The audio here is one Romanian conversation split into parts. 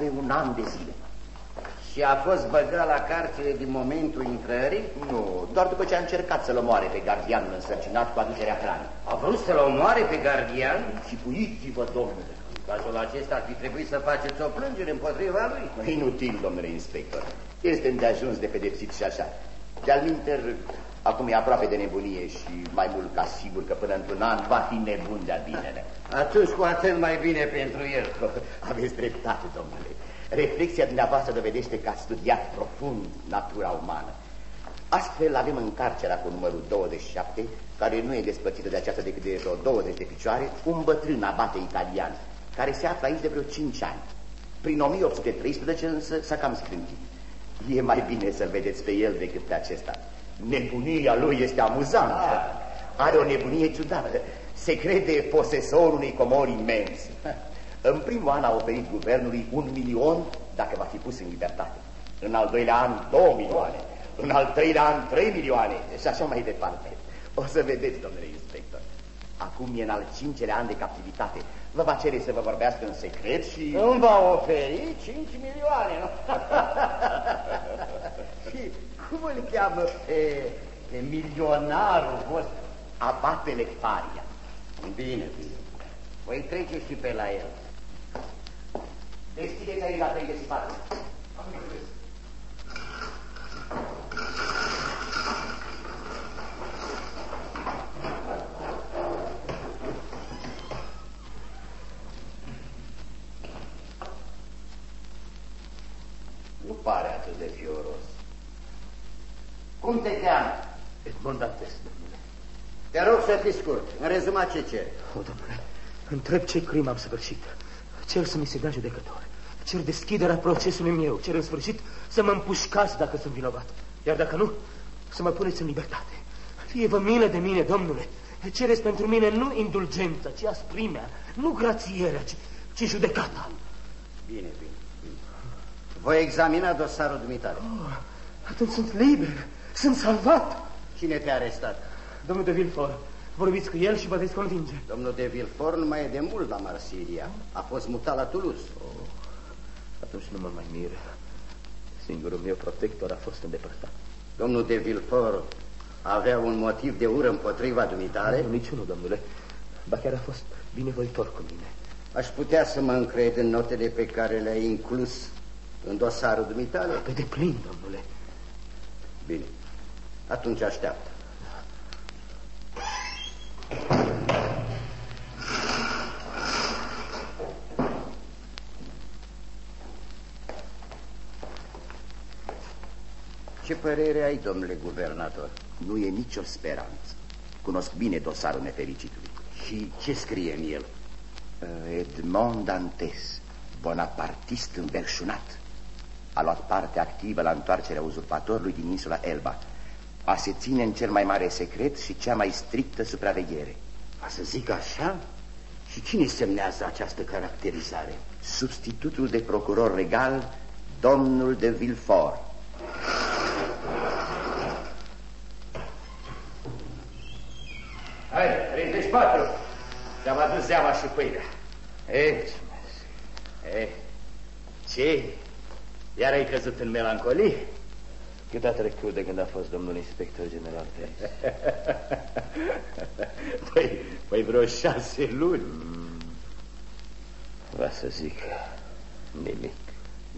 De aproape un an de zile. Și a fost băgat la carcere din momentul intrării? Nu, doar după ce a încercat să-l omoare pe gardianul însărcinat cu aducerea hranei. A vrut să-l omoare pe gardian? Și puiți-vă, domnule. În cazul acesta ar fi trebuit să faceți o plângere împotriva lui. Inutil, domnule inspector. Este îndeajuns de pedepsit și așa. De-al minter, acum e aproape de nebunie și mai mult ca sigur că până într-un an va fi nebun de-a binele. Atunci cu atât mai bine pentru el. Aveți dreptate, domnule. Reflexia dumneavoastră dovedește că a studiat profund natura umană. Astfel avem în carcera cu numărul 27, care nu e despărțită de aceasta decât de vreo 20 de picioare, un bătrân abate italian, care se află aici de vreo 5 ani. Prin 1813 însă s-a cam scrântit. E mai bine să-l vedeți pe el decât pe acesta. Nebunia lui este amuzantă. Are o nebunie ciudată. Se crede posesorul unei comori imense. În primul an a oferit guvernului un milion dacă va fi pus în libertate. În al doilea an, două milioane. În al treilea an, trei milioane. Și așa mai departe. O să vedeți, domnule inspector. Acum e în al cincelea an de captivitate. Vă va cere să vă vorbească în secret și... Îmi va oferi 5 milioane, nu? și cum îl cheamă pe, pe milionarul vostru? Abatele Faria. Bine, bine. Voi trece și pe la el. Deschideți aici la 34. Nu pare atât de fioros. Cum te cheamă? Edmond Dantes, domnule. Te rog să fii scurt. În rezumat ce ceri. O, domnule, întreb ce crimă am săvârșit. Cer să mi se dea judecător. Cer deschiderea procesului meu. Cer în sfârșit să mă împușcați dacă sunt vinovat. Iar dacă nu, să mă puneți în libertate. Fie vă milă de mine, domnule. Cereți pentru mine nu indulgența, ci asprimea, nu grațierea, ci, ci judecata. Bine, bine. Voi examina dosarul dumitare. Oh, atunci sunt liber, sunt salvat. Cine te-a arestat? Domnul de Villefort. Vorbiți cu el și vă veți convinge. Domnul de Villefort nu mai e de mult la Marsilia. A fost mutat la Toulouse. Oh, atunci nu mă mai mir. Singurul meu protector a fost îndepărtat. Domnul de Villefort avea un motiv de ură împotriva dumitare? Nu, niciunul, domnule. Ba chiar a fost binevoitor cu mine. Aș putea să mă încred în notele pe care le-ai inclus în dosarul dumitare? Pe deplin, domnule. Bine. Atunci așteaptă. Ce părere ai, domnule guvernator? Nu e nicio speranță. Cunosc bine dosarul nefericitului. Și ce scrie în el? Edmond Dantes, bonapartist înverșunat. A luat parte activă la întoarcerea uzurpatorului din insula Elba. A se ține în cel mai mare secret și cea mai strictă supraveghere. A să zic așa? Și cine semnează această caracterizare? Substitutul de procuror regal, domnul de Villefort. Hai, 34. Ți-am adus zeama și pâinea. Ei, Eh, ce? Iar ai căzut în melancolie? Cât a trecut de când a fost domnul inspector general pe aici? păi, păi vreo șase luni. Mm. Va să zic nimic.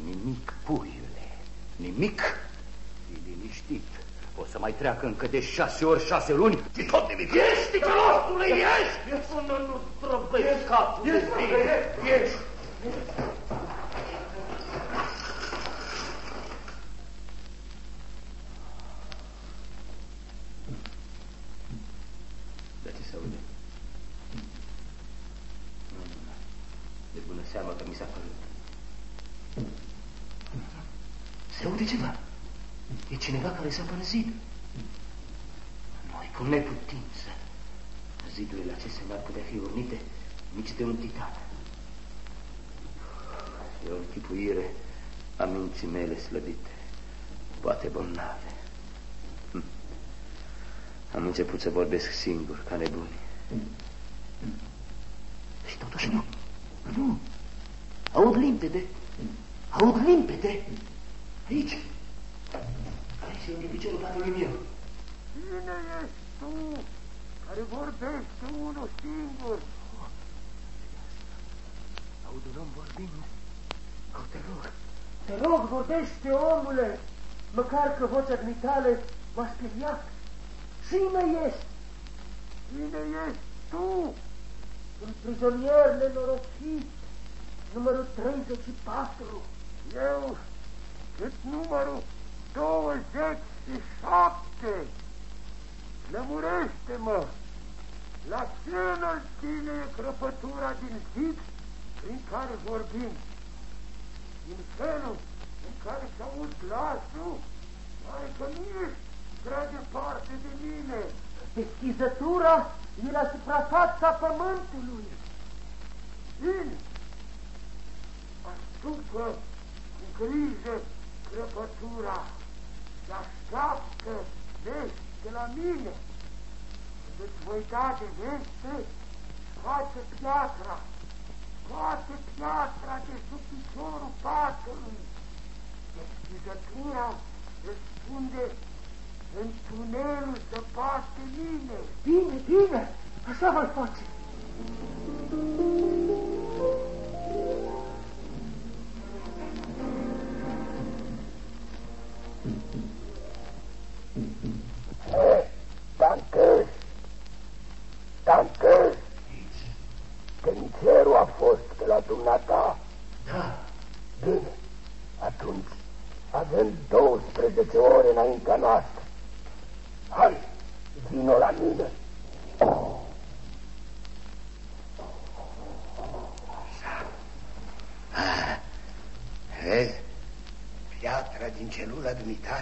Nimic, puiule, nimic. E liniștit. O să mai treacă încă de șase ori șase luni și tot nimic. Ești, ticălostule, ești! Ești până nu trăbăi capul de Ești, ești! Da ce se aude? De bună seamă că mi s-a părut. Se aude ceva. E cineva care s-a părăsit. Noi cu neputință. Zidurile acestea n-ar putea fi urnite nici de un titan. E o închipuire a minții mele slăbite, poate bolnave. Hm. Am început să vorbesc singur, ca nebuni. Și totuși nu. Nu. Aud limpede. Aud limpede. Aici. Aici e unde piciorul patului meu. Cine ești tu care vorbește unul singur? Aud un om vorbind. Oh, te rog. Te rog, vorbește, omule, măcar că vocea dumitale m-a speriat. Cine ești? Cine ești tu? Un prizonier nenorocit, numărul 34. Eu sunt numărul 27. Lămurește-mă! La ce înălțime e crăpătura din zid prin care vorbim? Din felul în care se aud glasul, pare că nu ești prea departe de mine. Deschizătura e la suprafața pământului. Bine, astupă cu grijă crăpătura și așteaptă vești de la mine. Când îți voi da de veste, scoate piatra, scoate piatra de sub piciorul patului. Deschizătura răspunde în tunelul să bate mine. Bine, bine, așa voi face. Tante, tante, Cenicerul a fost pe la dumneata. Da. Bine, atunci avem 12 ore înaintea noastră. Hai, vino la mine. Vezi, piatra din celula dumitale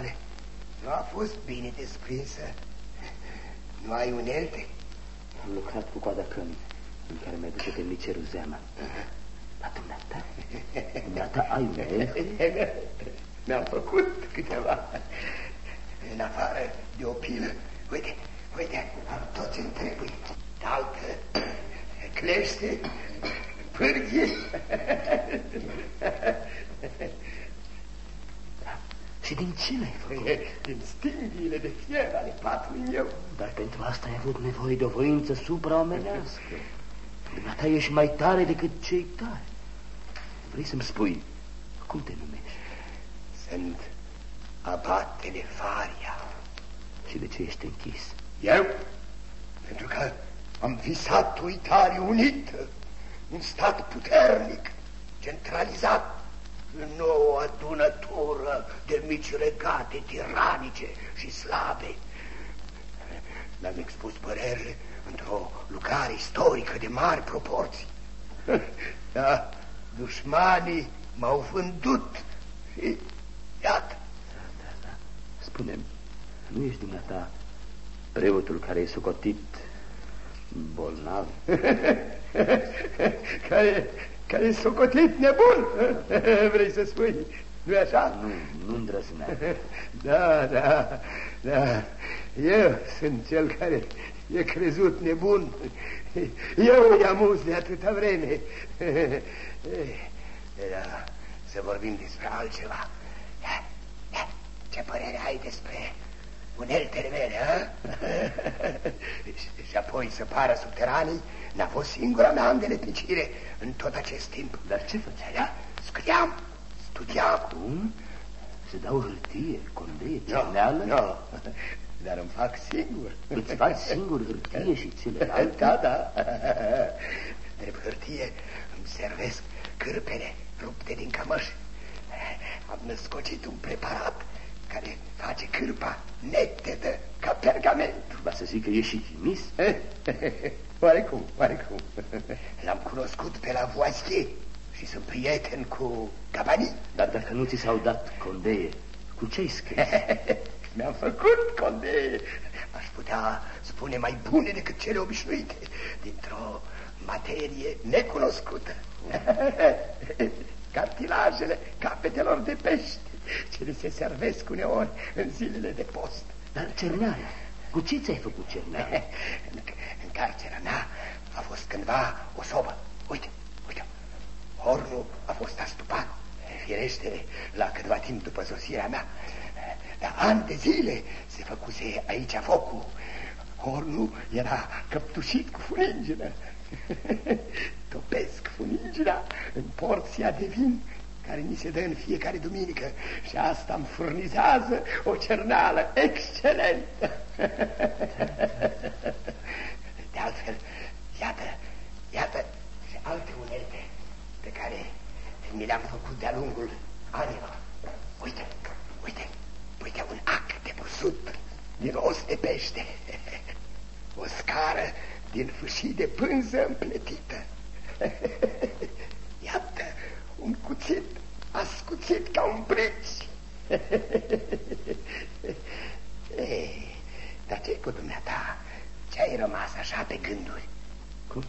nu a fost bine desprinsă. Nu ai unelte? Am lucrat cu coada cămii, în care mi-a duce temnicerul zeama. Dar dumneata, dumneata ai unelte? Mi-am făcut câteva. În afară de o pilă. Uite, uite, am tot ce trebuie. Daltă, clește, pârghie. Și din ce le-ai făcut? Din stinghiile de fier ale patului meu. Dar pentru asta ai avut nevoie de o voință supraomenească. Dumneata ești mai tare decât cei tari. Vrei să-mi spui cum te numești? Sunt abatele Faria. Și de ce ești închis? Eu? Pentru că am visat o Italie unită, un stat puternic, centralizat în o adunătură de mici regate tiranice și slabe. Mi-am expus părerile într-o lucrare istorică de mari proporții. Da, dușmanii m-au vândut și iată. Da, da. Spune-mi, nu ești dumneata preotul care e socotit bolnav? care, care e socotit nebun, vrei să spui, nu-i așa? Nu, nu îndrăznea. Da, da, da, eu sunt cel care e crezut nebun. Eu îi amuz de atâta vreme. Da, să vorbim despre altceva. Ce părere ai despre uneltele mele, a? și apoi să pară subteranii n-a fost singura mea îndeletnicire în tot acest timp. Dar ce făceai? Da? Scriam, studiam. Cum? Se dau hârtie, condeie, Nu, cerneală? nu, dar îmi fac singur. Îți faci singur hârtie și celelalte? Da, da. Drept hârtie îmi servesc cârpele rupte din cămăși. Am născocit un preparat care face cârpa netedă ca pergament. Va să zic că ești și chimis? Oarecum, oarecum. L-am cunoscut pe la Voisie și sunt prieten cu Gabani. Dar dacă nu ți s-au dat condeie, cu ce ai scris? Mi-am făcut conde, aș putea spune mai bune decât cele obișnuite, dintr-o materie necunoscută. Cartilajele capetelor de pește, ce li se servesc uneori în zilele de post. Dar cerneala? Cu ce ți-ai făcut cernea? în, în carcera mea a fost cândva o sobă. Uite, uite. Hornul a fost astupat. Firește, la câtva timp după sosirea mea. Dar ani de zile se făcuse aici focul. Hornul era căptușit cu funingină. Topesc funingina în porția de vin care ni se dă în fiecare duminică și asta îmi furnizează o cernală excelentă. De altfel, iată, iată și alte unelte pe care mi le-am făcut de-a lungul anilor. Uite, uite, uite un ac de busut din os de pește, o scară din fâșii de pânză împletită. Iată un cuțit ascuțit ca un brici. Ei, dar ce-i cu dumneata? Ce-ai rămas așa pe gânduri? Cum?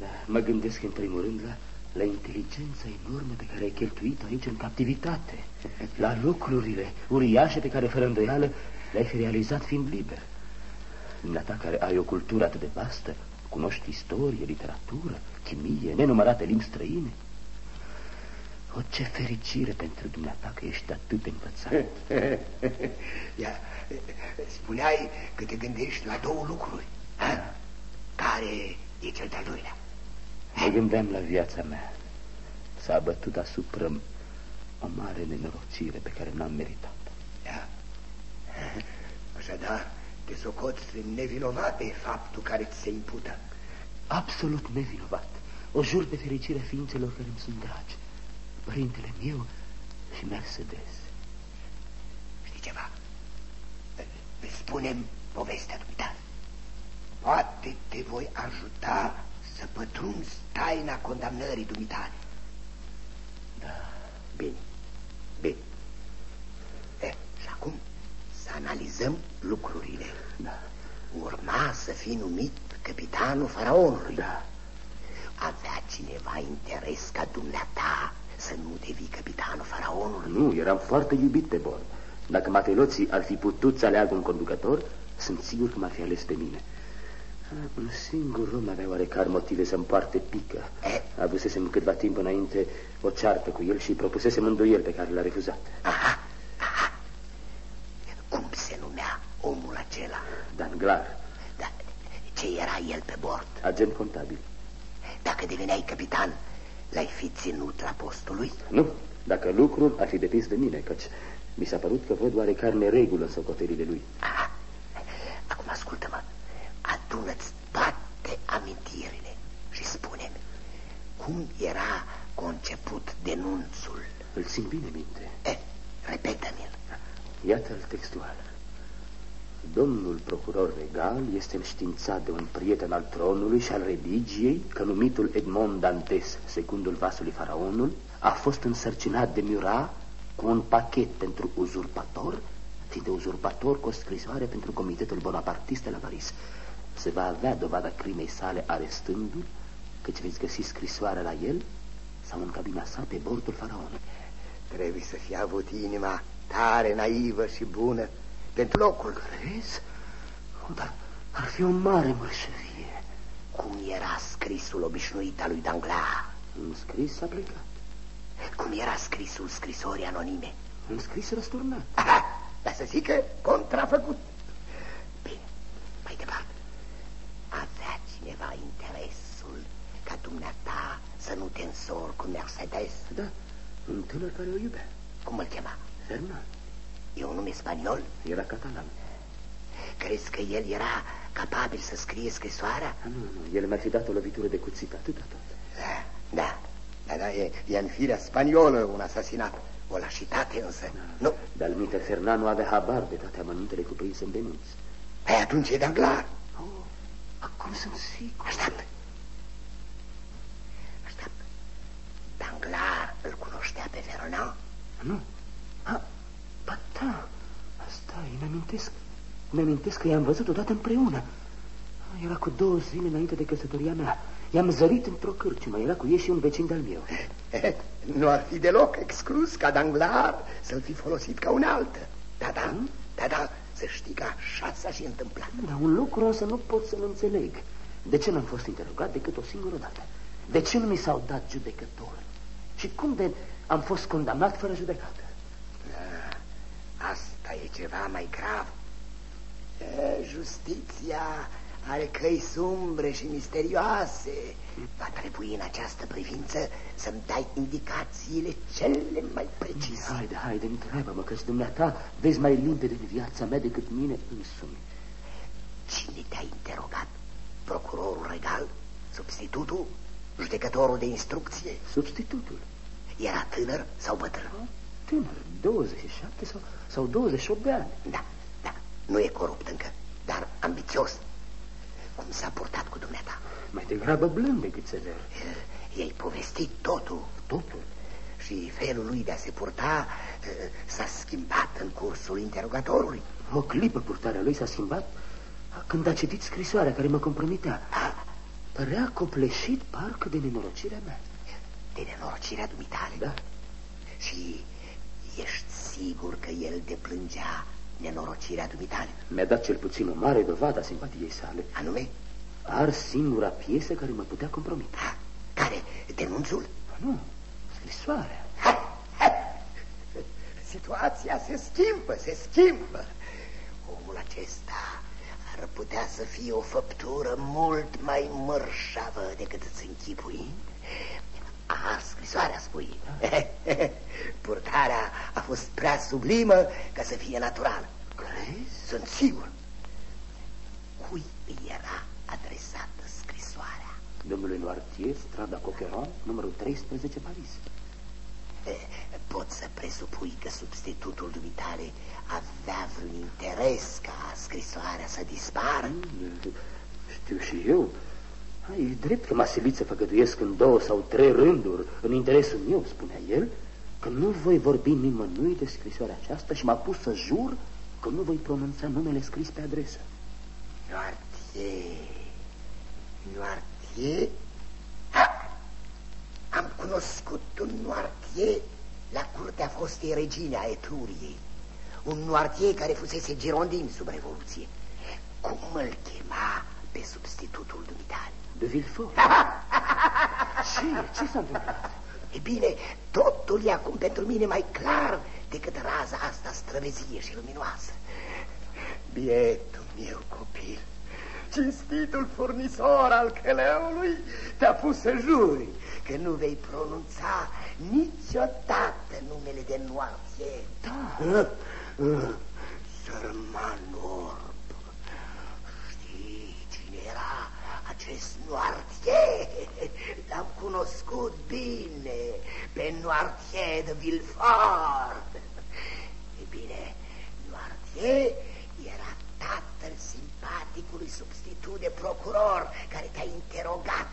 Da, mă gândesc în primul rând la, la inteligența enormă pe care ai cheltuit-o aici în captivitate, la lucrurile uriașe pe care, fără îndoială, le-ai fi realizat fiind liber. Dumneata care ai o cultură atât de vastă, cunoști istorie, literatură, chimie, nenumărate limbi străine. O, ce fericire pentru dumneata că ești atât de învățat. Ia, spuneai că te gândești la două lucruri. Ha? Care e cel de-al doilea? Mă gândeam la viața mea. S-a bătut asupra o mare nenorocire pe care n-am meritat. Da. Așadar, te socoți nevinovat de faptul care ți se impută. Absolut nevinovat. O jur de fericire ființelor care îmi sunt dragi. Părintele meu și Mercedes. Știi ceva? Spunem povestea dumitale. Poate te voi ajuta să pătrunzi taina condamnării dumitale. Da. Bine, bine. E, și acum să analizăm lucrurile. Da. Urma să fii numit capitanul faraonului. Da. Avea cineva interes ca dumneata să nu devii capitanul faraonului? Nu, eram foarte iubit pe bord. Dacă mateloții ar fi putut să aleagă un conducător, sunt sigur că m-ar fi ales pe mine. Un singur om avea oarecare motive să-mi poarte pică. Avusesem câtva timp înainte o ceartă cu el și propusesem îndoiel pe care l-a refuzat. Aha, aha. Cum se numea omul acela? Danglar, Da, ce era el pe bord? agent contabil. Dacă deveneai capitan, l-ai fi ținut la postul lui? Nu, dacă lucrul ar fi depins de mine, căci mi s-a părut că văd oarecare neregulă în socotelile lui. Aha. Acum ascultă-mă, adună-ți toate amintirile și spune-mi cum era conceput denunțul. Îl țin bine minte. Eh, repetă-mi-l. Iată-l textual. Domnul procuror regal este înștiințat de un prieten al tronului și al religiei că numitul Edmond Dantes, secundul vasului faraonul, a fost însărcinat de Murat cu un pachet pentru uzurpator, fiind de uzurpator cu o scrisoare pentru Comitetul Bonapartist de la Paris. Se va avea dovada crimei sale arestându-l, căci veți găsi scrisoarea la el sau în cabina sa pe bordul faraonului. Trebuie să fie avut inima tare, naivă și bună pentru locul. Crezi? O, dar ar fi o mare mărșăvie. Cum era scrisul obișnuit al lui Danglars? Un scris a plecat. Cum era scrisul scrisorii anonime? Un scris răsturnat. Aha, dar să zică contrafăcut. Bine, mai departe. Avea cineva interesul ca dumneata să nu te însori cu Mercedes? Da, un tânăr care o iubea. Cum îl chema? Fernand. E un nume spaniol? Era catalan. Crezi că el era capabil să scrie scrisoarea? Nu, nu, el mi-ar fi dat o lovitură de cuțit, atâta tot. Da, da, da, da e, e în firea spaniolă un asasinat. O lașitate însă. Nu. Dar minte, Fernand nu avea habar de toate amănuntele cuprinse în denunț. Păi atunci e Danglars. Oh, acum sunt sigur. Așteaptă. Așteaptă. Danglars îl cunoștea pe Fernand? Nu. Ah, ba da. Asta, îmi amintesc. Îmi amintesc că i-am văzut odată împreună. Era cu două zile înainte de căsătoria mea. I-am zărit într-o cârciumă. Era cu ei și un vecin de-al meu. Nu ar fi deloc exclus ca Danglars să-l fi folosit ca un altă. Da, da, da, da, Să știi că așa s-a și întâmplat. Dar un lucru însă nu pot să-l înțeleg. De ce n-am fost interogat decât o singură dată? De ce nu mi s-au dat judecători? Și cum de am fost condamnat fără judecată? Da, asta e ceva mai grav. E, justiția are căi sumbre și misterioase. Va trebui în această privință să-mi dai indicațiile cele mai precise. Haide, haide, întreabă-mă, că dumneata vezi mai limpede de viața mea decât mine însumi. Cine te-a interogat? Procurorul regal? Substitutul? Judecătorul de instrucție? Substitutul. Era tânăr sau bătrân? Tânăr, 27 sau, sau 28 de ani. Da, da, nu e corupt încă, dar ambițios. Cum s-a purtat cu dumneata? Mai degrabă blând decât sever. I-ai povestit totul. Totul. Și felul lui de a se purta s-a schimbat în cursul interogatorului. O clipă purtarea lui s-a schimbat când a citit scrisoarea care mă compromitea. Părea copleșit parcă de nenorocirea mea. De nenorocirea dumitale? Da. Și ești sigur că el deplângea nenorocirea dumitale? Mi-a dat cel puțin o mare dovadă a simpatiei sale. Anume? Ar singura piesă care mă putea compromite. Ha, care? Denunțul? Nu, scrisoarea. Ha, ha. Situația se schimbă, se schimbă. Omul acesta ar putea să fie o făptură mult mai mărșavă decât îți închipui. A, scrisoarea, spui. Purtarea a fost prea sublimă ca să fie naturală. Crezi? Sunt sigur. Cui îi era adresată scrisoarea? Domnului Noartier, strada Cocheron, numărul 13, Paris. Pot să presupui că substitutul dumitale avea vreun interes ca scrisoarea să dispară? Mm, știu și eu. E drept că m-a silit să făgăduiesc în două sau trei rânduri, în interesul meu, spunea el, că nu voi vorbi nimănui de scrisoarea aceasta și m-a pus să jur că nu voi pronunța numele scris pe adresă. Noartier, Noartier? Am cunoscut un Noartier la curtea fostei regine a Etruriei. Un Noartier care fusese girondin sub Revoluție. Cum îl chema pe substitutul dumitale? De Villefort. ce? Ce s-a întâmplat? E bine, totul e acum pentru mine mai clar decât raza asta străvezie și luminoasă. Bietul meu copil, cinstitul furnizor al căleului te-a pus să juri că nu vei pronunța niciodată numele de noapte. Da. Sărman orb, știi cine era acest Noirtier? L-am cunoscut bine, pe Noirtier de Villefort. E bine, Noirtier era tatăl simpaticului substitut de procuror care te-a interogat.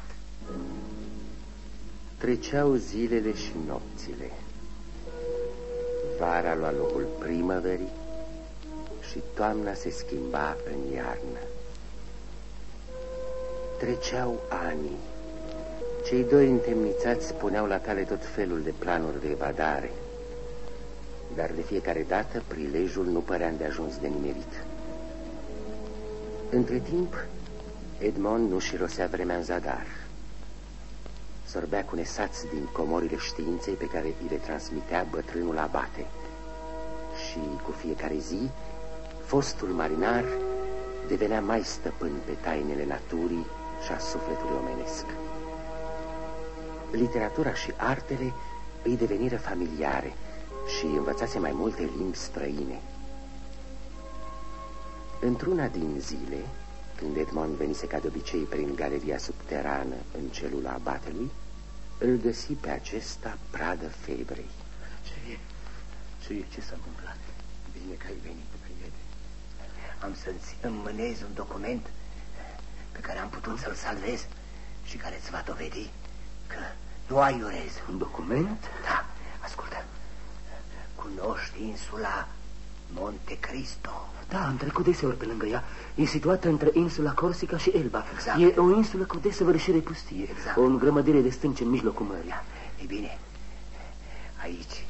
Treceau zilele și nopțile. Vara lua locul primăverii și toamna se schimba în iarnă. Treceau ani. Cei doi întemnițați puneau la cale tot felul de planuri de evadare. Dar de fiecare dată prilejul nu părea de ajuns de nimerit. Între timp, Edmond nu și rosea vremea în zadar. Sorbea cu nesați din comorile științei pe care îi le transmitea bătrânul abate. Și cu fiecare zi, fostul marinar devenea mai stăpân pe tainele naturii și a sufletului omenesc. Literatura și artele îi deveniră familiare și învățase mai multe limbi străine. Într-una din zile, când Edmond venise ca de obicei prin galeria subterană în celula abatelui, îl găsi pe acesta pradă febrei. Ce e? Ce e? Ce s-a întâmplat? Bine că ai venit, prietene. Am să-ți înmânez un document pe care am putut să-l salvez și care îți va dovedi că nu ai urez. Un document? Da, ascultă. Cunoști insula Monte Cristo? Da, am trecut deseori pe lângă ea. E situată între insula Corsica și Elba. Exact. E o insulă cu desăvârșire pustie. Exact. O îngrămădire de stânci în mijlocul mării. Ei bine, aici,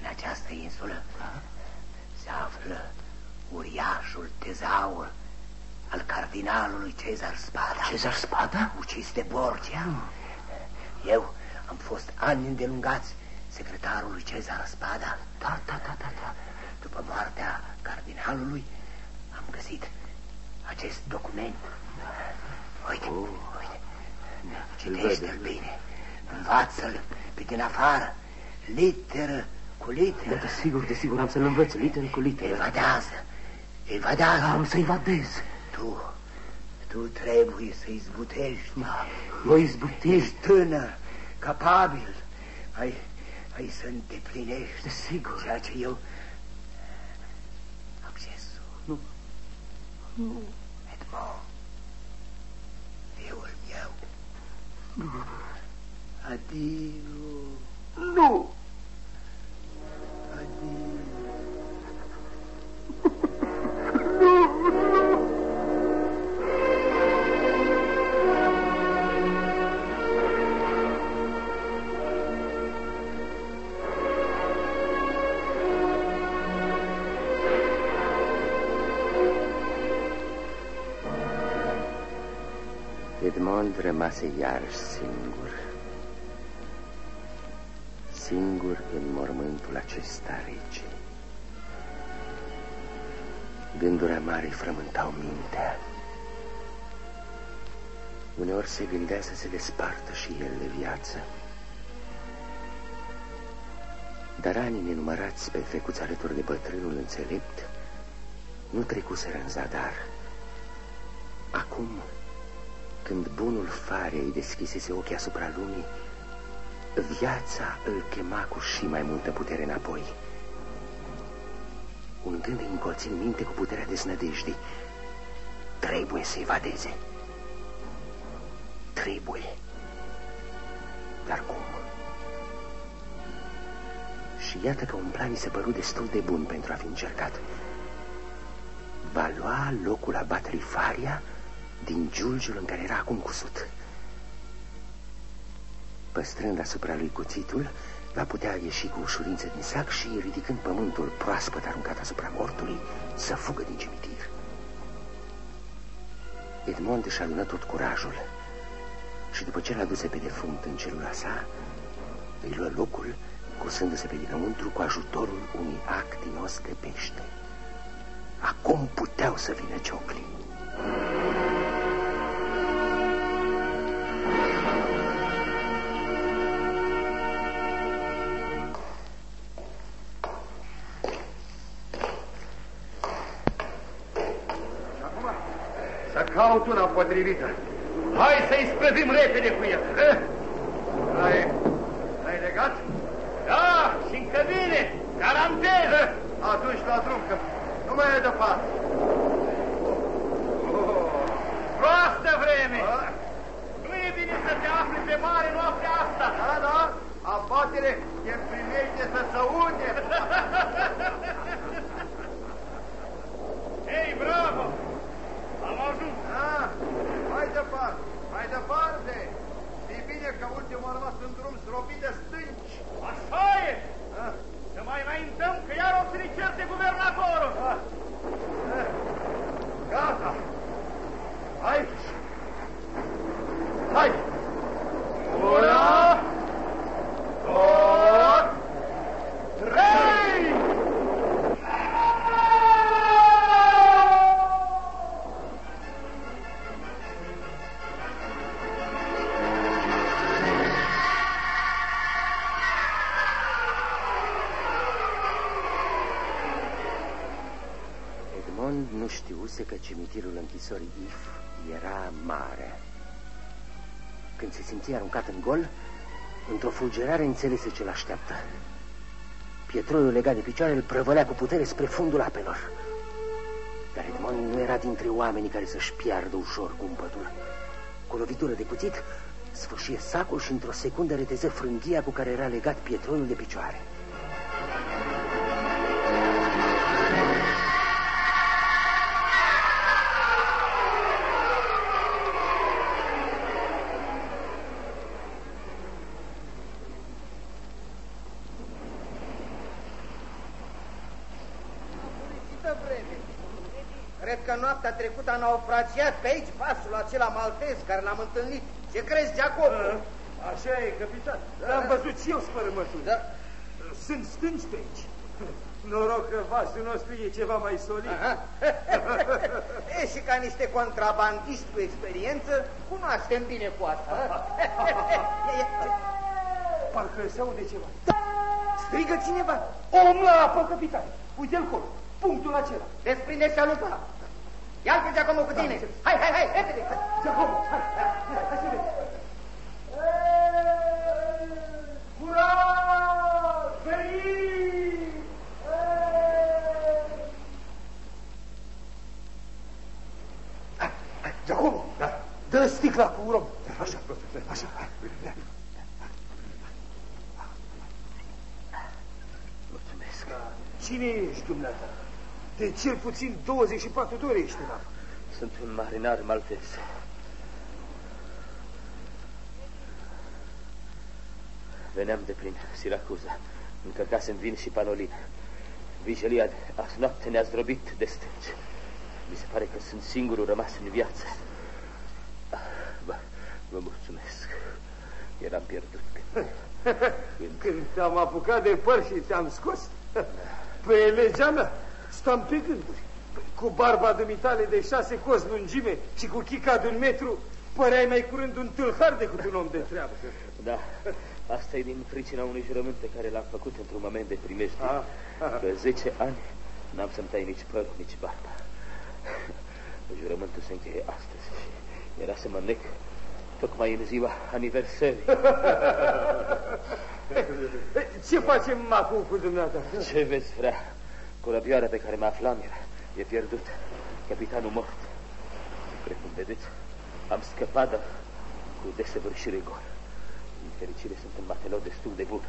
în această insulă, se află uriașul tezaur al cardinalului Cezar Spada. Cezar Spada? Ucis de Borgia. Mm. Eu am fost ani îndelungați secretarul lui Cezar Spada. Da, da, da, da, da. După moartea cardinalului am găsit acest document. Uite, oh. uite. Citește-l bine. Învață-l pe din afară. Literă cu literă. Da, sigur, desigur, am să-l învăț literă cu literă. Evadează. Evadează. Da, am să evadez. Tu, tu trebuie să izbutești. Da, o izbutești. Ești tânăr, capabil. Ai, ai să îndeplinești. Desigur. Ceea ce eu am zis. Nu. Nu. Edmond, fiul meu. Nu. Adio. Nu. Rămase iarăși singur. Singur în mormântul acesta rece. Gânduri mari frământau mintea. Uneori se gândea să se despartă și el de viață. Dar anii nenumărați petrecuți alături de bătrânul înțelept nu trecuseră în zadar. Acum, când bunul fare îi deschisese ochii asupra lumii, viața îl chema cu și mai multă putere înapoi. Un gând îi încolți în minte cu puterea deznădejdii. Trebuie să evadeze. Trebuie. Dar cum? Și iată că un plan îi se păru destul de bun pentru a fi încercat. Va lua locul abaterii Faria din giulgiul în care era acum cusut. Păstrând asupra lui cuțitul, va putea ieși cu ușurință din sac și, ridicând pământul proaspăt aruncat asupra mortului, să fugă din cimitir. Edmond își alună tot curajul și după ce l-a dus pe defunt în celula sa, îi luă locul, cusându-se pe dinăuntru cu ajutorul unui actinos de pește. Acum puteau să vină cioclii. Potrivită. Hai să-i spăzim repede cu el. Eh? L-ai, l-ai legat? Da, și încă vine, garantez. Eh, atunci la drum, că nu mai e departe. Oh. Proastă vreme! Ah. Nu e bine să te afli pe mare noaptea asta. Da, da, abatere e primește să se unde. Ei, bravo! Am ajuns. Ah, mai departe, mai departe. E bine că ultimul a rămas Când se simțea aruncat în gol, într-o fulgerare înțelese ce l-așteaptă. Pietroiul legat de picioare îl prăvălea cu putere spre fundul apelor. Dar Edmond nu era dintre oamenii care să-și piardă ușor cumpătul. Cu o lovitură de cuțit, sfârșie sacul și într-o secundă reteză frânghia cu care era legat pietroiul de picioare. Că noaptea trecută a naufragiat pe aici vasul acela maltez care l-am întâlnit. Ce crezi, Jacob? Așa e, capitan. L-am văzut și eu spărămături. Da. Sunt stânci pe aici. Noroc că vasul nostru e ceva mai solid. e, și ca niște contrabandiști cu experiență, cunoaștem bine coasta. Parcă se aude ceva. Strigă cineva. Om la apă, capitan. Uite-l acolo, punctul acela. Desprinde șalupa. Ia-l pe Giacomo cu tine. Hai, hai, hai, repede. Giacomo, hai, hai, hai să vedem. Ura! Veni! Giacomo, da. dă sticla cu rom. Așa, așa. Mulțumesc. Cine ești, dumneata? De cel puțin 24 de ore ești în apă. Sunt un marinar maltez. Veneam de prin Siracuza. Încărcasem vin și panolină. Vigilia de azi noapte ne-a zdrobit de stânci. Mi se pare că sunt singurul rămas în viață. Ah, Vă, vă mulțumesc. Eram pierdut. Când te-am apucat de păr și te-am scos, pe legea mea, stam pe gânduri. Cu barba dumitale de șase cozi lungime și cu chica de un metru, păreai mai curând un tâlhar decât un om de treabă. Da, asta e din pricina unui jurământ pe care l-am făcut într-un moment de primejdie. Ah, ah. Că 10 ani n-am să-mi tai nici părul, nici barba. Jurământul se încheie astăzi și era să mă nec tocmai în ziua aniversării. Ce facem acum cu dumneata? Ce veți vrea? Corabioara pe care mă aflam era, e pierdută. Capitanul mort. Precum vedeți, am scăpat dar cu desăvârșire gol. Din fericire sunt un matelot destul de bun.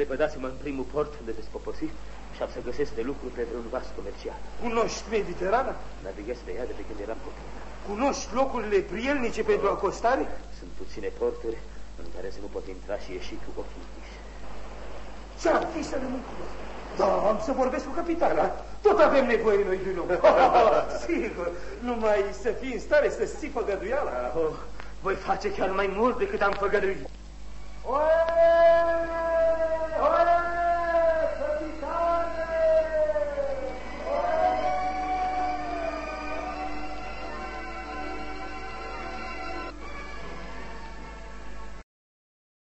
Lepădați-mă în primul port unde veți poposi și am să găsesc de lucru pe vreun vas comercial. Cunoști Mediterana? Navighez pe ea de pe când eram copil. Cunoști locurile prielnice pentru acostare? Sunt puține porturi în care se nu pot intra și ieși cu ochii închiși. Ce-ar fi să ne mântuim? Da, am să vorbesc cu capitana. Tot avem nevoie noi de un om. Sigur, numai să fii în stare să ții făgăduiala. Oh, voi face chiar mai mult decât am făgăduit. Oe!